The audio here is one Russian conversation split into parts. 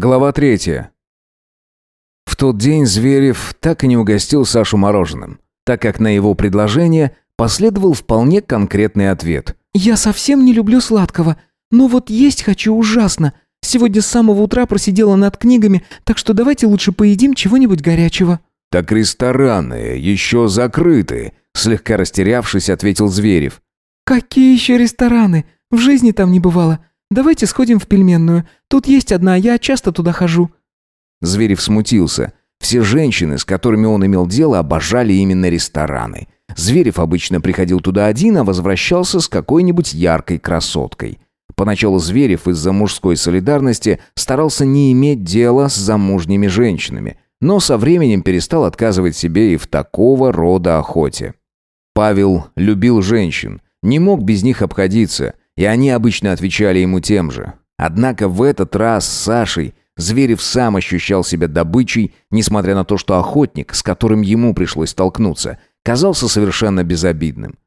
Глава третья. В тот день Зверев так и не угостил Сашу мороженым, так как на его предложение последовал вполне конкретный ответ. «Я совсем не люблю сладкого, но вот есть хочу ужасно. Сегодня с самого утра просидела над книгами, так что давайте лучше поедим чего-нибудь горячего». «Так рестораны еще закрыты», слегка растерявшись, ответил Зверев. «Какие еще рестораны? В жизни там не бывало. Давайте сходим в пельменную. Тут есть одна, я часто туда хожу». Зверев смутился. Все женщины, с которыми он имел дело, обожали именно рестораны. Зверев обычно приходил туда один, а возвращался с какой-нибудь яркой красоткой. Поначалу Зверев из-за мужской солидарности старался не иметь дела с замужними женщинами, но со временем перестал отказывать себе и в такого рода охоте. Павел любил женщин, не мог без них обходиться, и они обычно отвечали ему тем же. Однако в этот раз с Сашей Зверев сам ощущал себя добычей, несмотря на то, что охотник, с которым ему пришлось столкнуться, казался совершенно безобидным.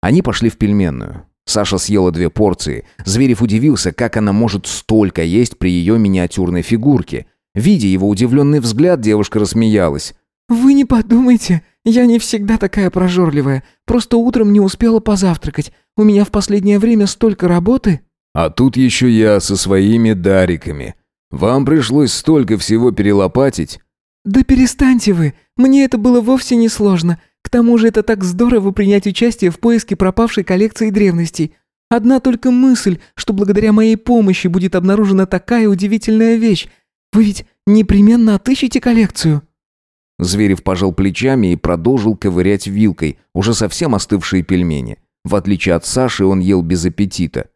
Они пошли в пельменную. Саша съела две порции. Зверев удивился, как она может столько есть при ее миниатюрной фигурке. Видя его удивленный взгляд, девушка рассмеялась. «Вы не подумайте, я не всегда такая прожорливая. Просто утром не успела позавтракать. У меня в последнее время столько работы». «А тут еще я со своими дариками. Вам пришлось столько всего перелопатить». «Да перестаньте вы. Мне это было вовсе не сложно. К тому же это так здорово принять участие в поиске пропавшей коллекции древностей. Одна только мысль, что благодаря моей помощи будет обнаружена такая удивительная вещь. Вы ведь непременно отыщете коллекцию». Зверев пожал плечами и продолжил ковырять вилкой уже совсем остывшие пельмени. В отличие от Саши, он ел без аппетита.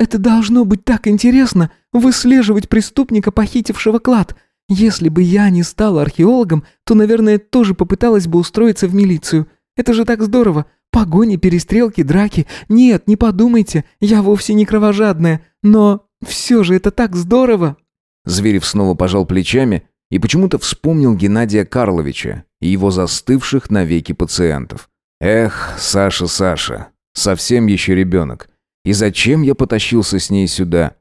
«Это должно быть так интересно, выслеживать преступника, похитившего клад. Если бы я не стала археологом, то, наверное, тоже попыталась бы устроиться в милицию. Это же так здорово. Погони, перестрелки, драки. Нет, не подумайте, я вовсе не кровожадная. Но все же это так здорово!» Зверев снова пожал плечами и почему-то вспомнил Геннадия Карловича и его застывших навеки пациентов. «Эх, Саша, Саша, совсем еще ребенок. И зачем я потащился с ней сюда?»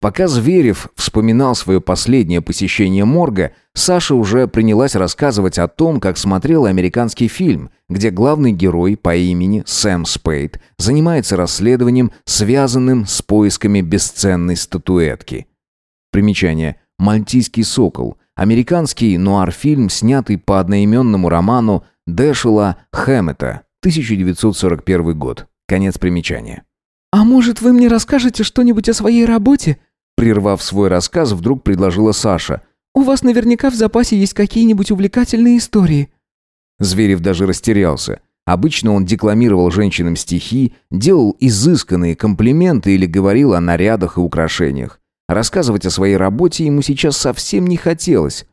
Пока Зверев вспоминал свое последнее посещение морга, Саша уже принялась рассказывать о том, как смотрела американский фильм, где главный герой по имени Сэм Спейд занимается расследованием, связанным с поисками бесценной статуэтки. Примечание. «Мальтийский сокол» Американский нуар-фильм, снятый по одноименному роману Дэшела Хэммета, 1941 год. Конец примечания. «А может, вы мне расскажете что-нибудь о своей работе?» Прервав свой рассказ, вдруг предложила Саша. «У вас наверняка в запасе есть какие-нибудь увлекательные истории». Зверев даже растерялся. Обычно он декламировал женщинам стихи, делал изысканные комплименты или говорил о нарядах и украшениях. Рассказывать о своей работе ему сейчас совсем не хотелось.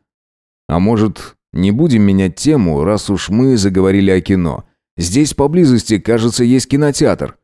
А может, не будем менять тему, раз уж мы заговорили о кино. Здесь поблизости, кажется, есть кинотеатр.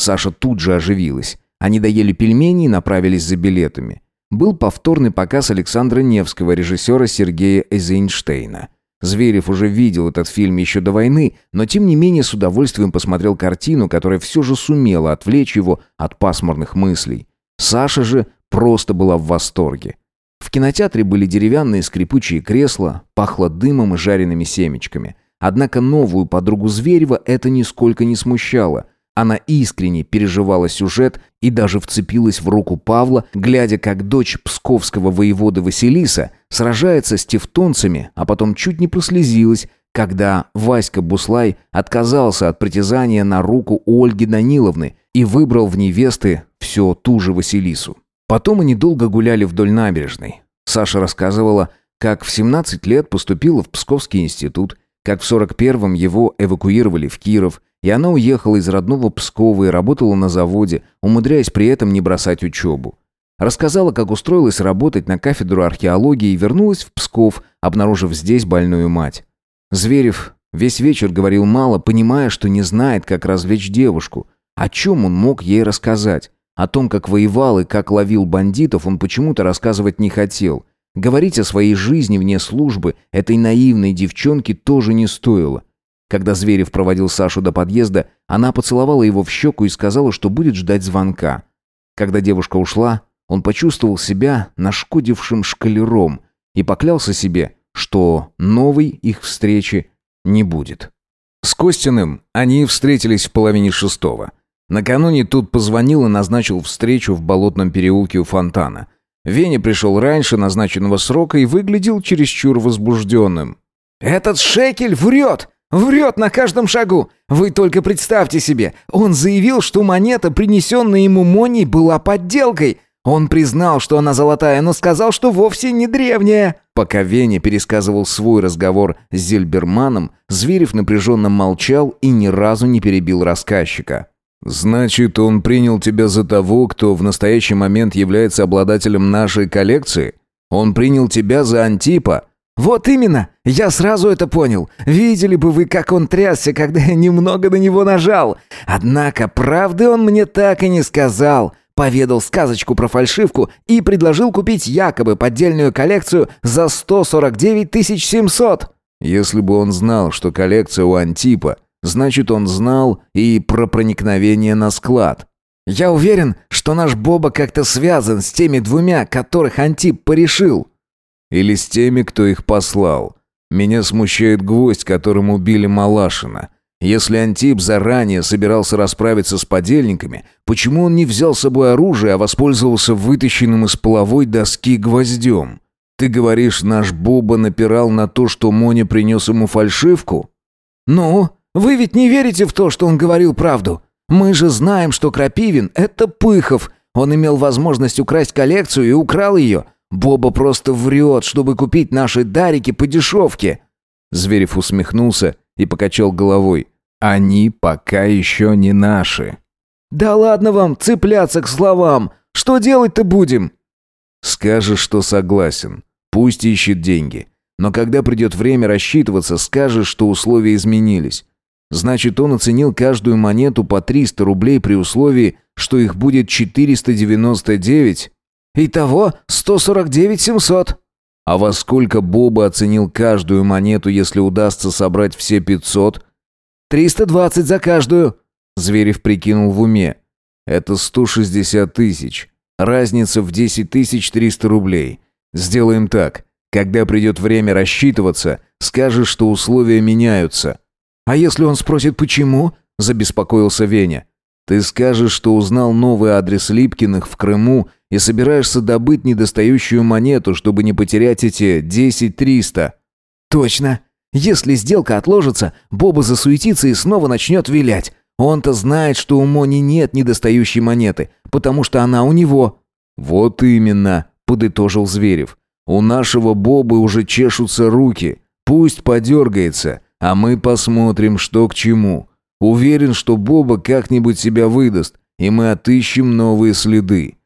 Саша тут же оживилась. Они доели пельмени и направились за билетами. Был повторный показ Александра Невского, режиссера Сергея Эйзенштейна. Зверев уже видел этот фильм еще до войны, но тем не менее с удовольствием посмотрел картину, которая все же сумела отвлечь его от пасмурных мыслей. Саша же просто была в восторге. В кинотеатре были деревянные скрипучие кресла, пахло дымом и жареными семечками. Однако новую подругу Зверева это нисколько не смущало. Она искренне переживала сюжет и даже вцепилась в руку Павла, глядя, как дочь псковского воевода Василиса сражается с тевтонцами, а потом чуть не прослезилась, когда Васька Буслай отказался от притязания на руку Ольги Даниловны и выбрал в невесты все ту же Василису. Потом они долго гуляли вдоль набережной. Саша рассказывала, как в 17 лет поступила в Псковский институт, как в 41-м его эвакуировали в Киров, и она уехала из родного Пскова и работала на заводе, умудряясь при этом не бросать учебу. Рассказала, как устроилась работать на кафедру археологии и вернулась в Псков, обнаружив здесь больную мать. Зверев весь вечер говорил мало, понимая, что не знает, как развлечь девушку. О чем он мог ей рассказать? О том, как воевал и как ловил бандитов, он почему-то рассказывать не хотел. Говорить о своей жизни вне службы этой наивной девчонке тоже не стоило. Когда Зверев проводил Сашу до подъезда, она поцеловала его в щеку и сказала, что будет ждать звонка. Когда девушка ушла, он почувствовал себя нашкодившим шкалером и поклялся себе, что новой их встречи не будет. С Костиным они встретились в половине шестого. Накануне тут позвонил и назначил встречу в болотном переулке у фонтана. Веня пришел раньше назначенного срока и выглядел чересчур возбужденным. «Этот шекель врет! Врет на каждом шагу! Вы только представьте себе, он заявил, что монета, принесенная ему Моней, была подделкой!» Он признал, что она золотая, но сказал, что вовсе не древняя. Пока Веня пересказывал свой разговор с Зельберманом, Зверев напряженно молчал и ни разу не перебил рассказчика. «Значит, он принял тебя за того, кто в настоящий момент является обладателем нашей коллекции? Он принял тебя за Антипа?» «Вот именно! Я сразу это понял. Видели бы вы, как он трясся, когда я немного на него нажал. Однако правды он мне так и не сказал поведал сказочку про фальшивку и предложил купить якобы поддельную коллекцию за 149 700. Если бы он знал, что коллекция у Антипа, значит он знал и про проникновение на склад. Я уверен, что наш Боба как-то связан с теми двумя, которых Антип порешил. Или с теми, кто их послал. Меня смущает гвоздь, которым убили Малашина. Если Антип заранее собирался расправиться с подельниками, почему он не взял с собой оружие, а воспользовался вытащенным из половой доски гвоздем? Ты говоришь, наш Боба напирал на то, что Моня принес ему фальшивку? Ну, вы ведь не верите в то, что он говорил правду. Мы же знаем, что Крапивин — это Пыхов. Он имел возможность украсть коллекцию и украл ее. Боба просто врет, чтобы купить наши дарики по дешевке». Зверев усмехнулся и покачал головой. «Они пока еще не наши». «Да ладно вам цепляться к словам! Что делать-то будем?» «Скажешь, что согласен. Пусть ищет деньги. Но когда придет время рассчитываться, скажешь, что условия изменились. Значит, он оценил каждую монету по 300 рублей при условии, что их будет 499. Итого 149 700. А во сколько Боба оценил каждую монету, если удастся собрать все пятьсот? «Триста двадцать за каждую!» Зверев прикинул в уме. «Это сто шестьдесят тысяч. Разница в десять тысяч триста рублей. Сделаем так. Когда придет время рассчитываться, скажешь, что условия меняются». «А если он спросит, почему?» – забеспокоился Веня. «Ты скажешь, что узнал новый адрес Липкиных в Крыму и собираешься добыть недостающую монету, чтобы не потерять эти десять триста». «Точно. Если сделка отложится, Боба засуетится и снова начнет вилять. Он-то знает, что у Мони нет недостающей монеты, потому что она у него». «Вот именно», — подытожил Зверев. «У нашего Бобы уже чешутся руки. Пусть подергается, а мы посмотрим, что к чему. Уверен, что Боба как-нибудь себя выдаст, и мы отыщем новые следы».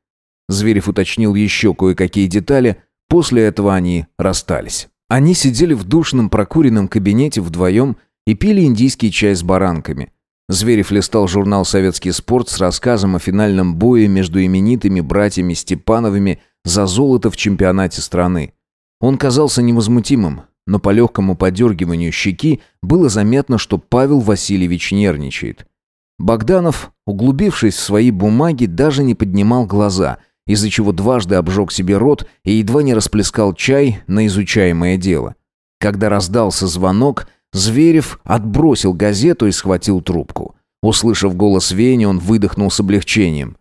Зверев уточнил еще кое-какие детали, после этого они расстались. Они сидели в душном прокуренном кабинете вдвоем и пили индийский чай с баранками. Зверев листал журнал «Советский спорт» с рассказом о финальном бое между именитыми братьями Степановыми за золото в чемпионате страны. Он казался невозмутимым, но по легкому подергиванию щеки было заметно, что Павел Васильевич нервничает. Богданов, углубившись в свои бумаги, даже не поднимал глаза – из-за чего дважды обжег себе рот и едва не расплескал чай на изучаемое дело. Когда раздался звонок, Зверев отбросил газету и схватил трубку. Услышав голос Вени, он выдохнул с облегчением.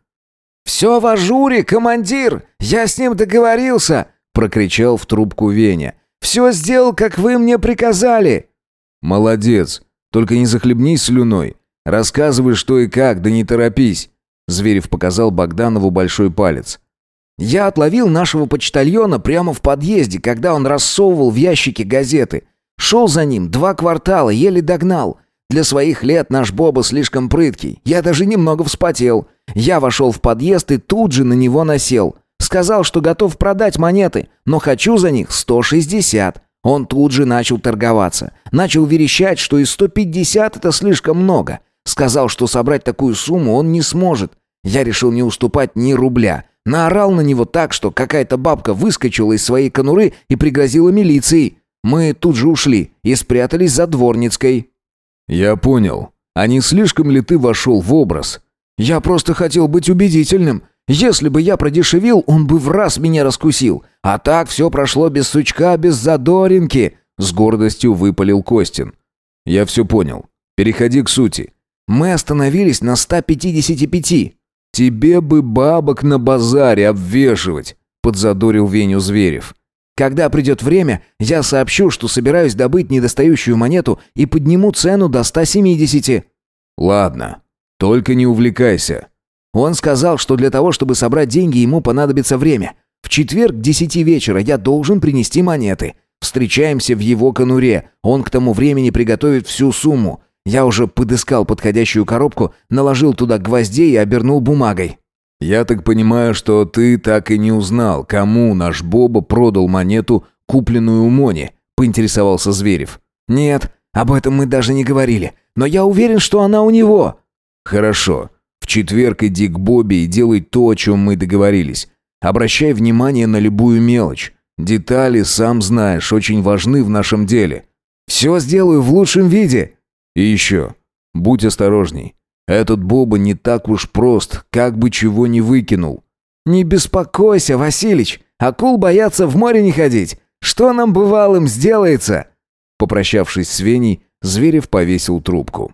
«Все в ажуре, командир! Я с ним договорился!» — прокричал в трубку Веня. «Все сделал, как вы мне приказали!» «Молодец! Только не захлебнись слюной. Рассказывай, что и как, да не торопись. Зверев показал Богданову большой палец. «Я отловил нашего почтальона прямо в подъезде, когда он рассовывал в ящике газеты. Шел за ним два квартала, еле догнал. Для своих лет наш Боба слишком прыткий. Я даже немного вспотел. Я вошел в подъезд и тут же на него насел. Сказал, что готов продать монеты, но хочу за них 160. Он тут же начал торговаться. Начал верещать, что и 150 это слишком много. Сказал, что собрать такую сумму он не сможет. Я решил не уступать ни рубля. Наорал на него так, что какая-то бабка выскочила из своей конуры и пригрозила милицией. Мы тут же ушли и спрятались за Дворницкой. «Я понял. А не слишком ли ты вошел в образ?» «Я просто хотел быть убедительным. Если бы я продешевил, он бы в раз меня раскусил. А так все прошло без сучка, без задоринки», — с гордостью выпалил Костин. «Я все понял. Переходи к сути. Мы остановились на 155. Тебе бы бабок на базаре обвешивать», — подзадорил Веню Зверев. «Когда придет время, я сообщу, что собираюсь добыть недостающую монету и подниму цену до 170». «Ладно, только не увлекайся». Он сказал, что для того, чтобы собрать деньги, ему понадобится время. В четверг к десяти вечера я должен принести монеты. Встречаемся в его конуре. Он к тому времени приготовит всю сумму. Я уже подыскал подходящую коробку, наложил туда гвоздей и обернул бумагой. «Я так понимаю, что ты так и не узнал, кому наш Боба продал монету, купленную у Мони?» — поинтересовался Зверев. «Нет, об этом мы даже не говорили. Но я уверен, что она у него». «Хорошо. В четверг иди к Бобби и делай то, о чем мы договорились. Обращай внимание на любую мелочь. Детали, сам знаешь, очень важны в нашем деле. Все сделаю в лучшем виде. И еще, будь осторожней. Этот Боба не так уж прост, как бы чего не выкинул. Не беспокойся, Василич. Акул боятся в море не ходить. Что нам бывалым сделается? Попрощавшись с Веней, Зверев повесил трубку.